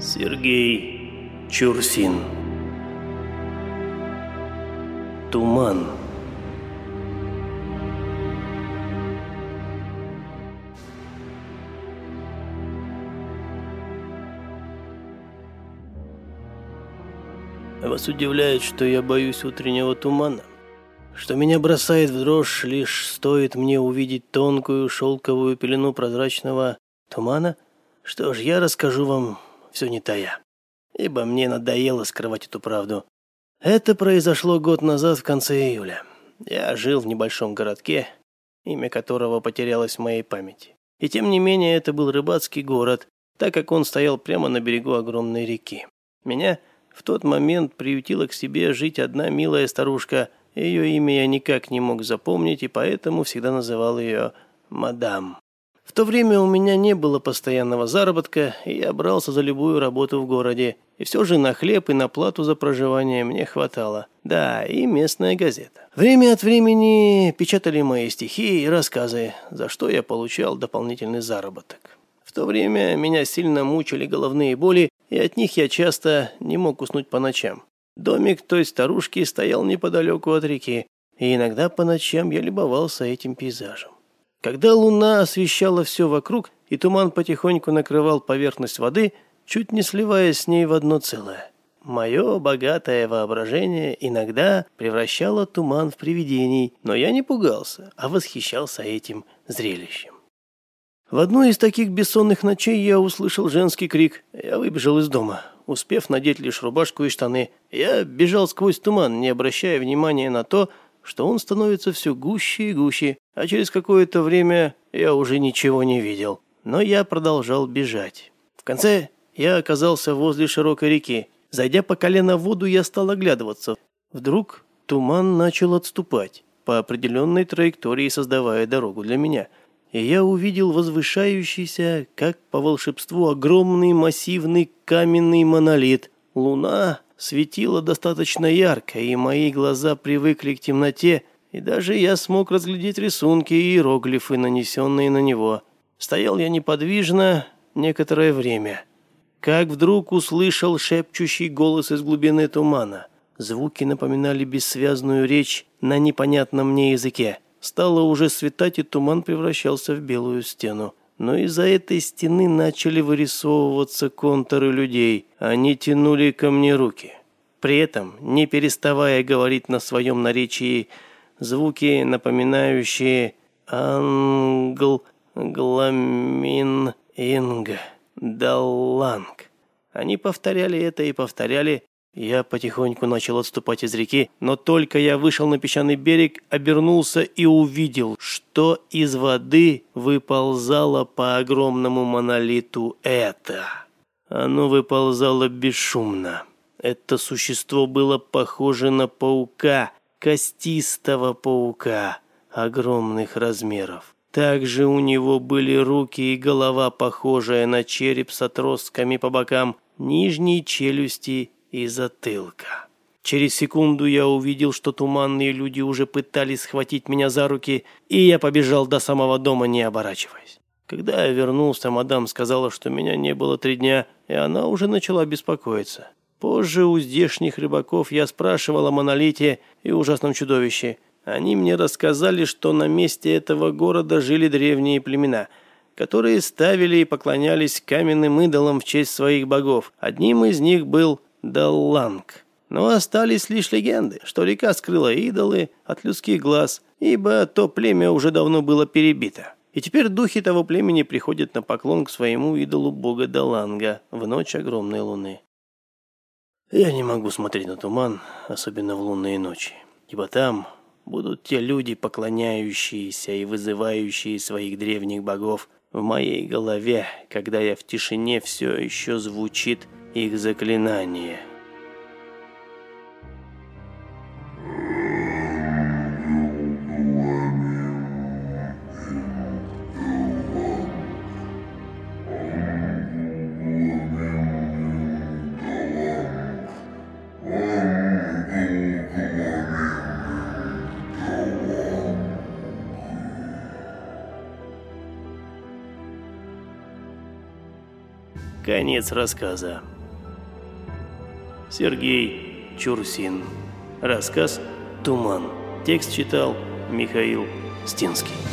Сергей Чурсин. Туман. Вас удивляет, что я боюсь утреннего тумана? Что меня бросает в дрожь, лишь стоит мне увидеть тонкую шелковую пелену прозрачного тумана? Что ж, я расскажу вам все не тая. Ибо мне надоело скрывать эту правду. Это произошло год назад в конце июля. Я жил в небольшом городке, имя которого потерялось в моей памяти. И тем не менее, это был рыбацкий город, так как он стоял прямо на берегу огромной реки. Меня в тот момент приютила к себе жить одна милая старушка. Ее имя я никак не мог запомнить, и поэтому всегда называл ее «мадам». То время у меня не было постоянного заработка, и я брался за любую работу в городе. И все же на хлеб и на плату за проживание мне хватало. Да, и местная газета. Время от времени печатали мои стихи и рассказы, за что я получал дополнительный заработок. В то время меня сильно мучили головные боли, и от них я часто не мог уснуть по ночам. Домик той старушки стоял неподалеку от реки, и иногда по ночам я любовался этим пейзажем. Когда луна освещала все вокруг, и туман потихоньку накрывал поверхность воды, чуть не сливаясь с ней в одно целое. Мое богатое воображение иногда превращало туман в привидений, но я не пугался, а восхищался этим зрелищем. В одну из таких бессонных ночей я услышал женский крик. Я выбежал из дома, успев надеть лишь рубашку и штаны. Я бежал сквозь туман, не обращая внимания на то, что он становится все гуще и гуще, а через какое-то время я уже ничего не видел. Но я продолжал бежать. В конце я оказался возле широкой реки. Зайдя по колено в воду, я стал оглядываться. Вдруг туман начал отступать по определенной траектории, создавая дорогу для меня – и я увидел возвышающийся, как по волшебству, огромный массивный каменный монолит. Луна светила достаточно ярко, и мои глаза привыкли к темноте, и даже я смог разглядеть рисунки и иероглифы, нанесенные на него. Стоял я неподвижно некоторое время. Как вдруг услышал шепчущий голос из глубины тумана. Звуки напоминали бессвязную речь на непонятном мне языке. Стало уже светать, и туман превращался в белую стену. Но из-за этой стены начали вырисовываться контуры людей. Они тянули ко мне руки. При этом, не переставая говорить на своем наречии, звуки, напоминающие «англ», «гламин», «инг», «далланг». Они повторяли это и повторяли, я потихоньку начал отступать из реки, но только я вышел на песчаный берег, обернулся и увидел, что из воды выползало по огромному монолиту это. Оно выползало бесшумно. Это существо было похоже на паука, костистого паука, огромных размеров. Также у него были руки и голова, похожая на череп с отростками по бокам, нижние челюсти и затылка. Через секунду я увидел, что туманные люди уже пытались схватить меня за руки, и я побежал до самого дома, не оборачиваясь. Когда я вернулся, мадам сказала, что меня не было три дня, и она уже начала беспокоиться. Позже у здешних рыбаков я спрашивал о монолите и ужасном чудовище. Они мне рассказали, что на месте этого города жили древние племена, которые ставили и поклонялись каменным идолам в честь своих богов. Одним из них был Далланг. Но остались лишь легенды, что река скрыла идолы от людских глаз, ибо то племя уже давно было перебито. И теперь духи того племени приходят на поклон к своему идолу бога Даланга в ночь огромной луны. Я не могу смотреть на туман, особенно в лунные ночи, ибо там будут те люди, поклоняющиеся и вызывающие своих древних богов в моей голове, когда я в тишине все еще звучит их заклинание. Конец рассказа. Сергей Чурсин. Рассказ «Туман». Текст читал Михаил Стинский.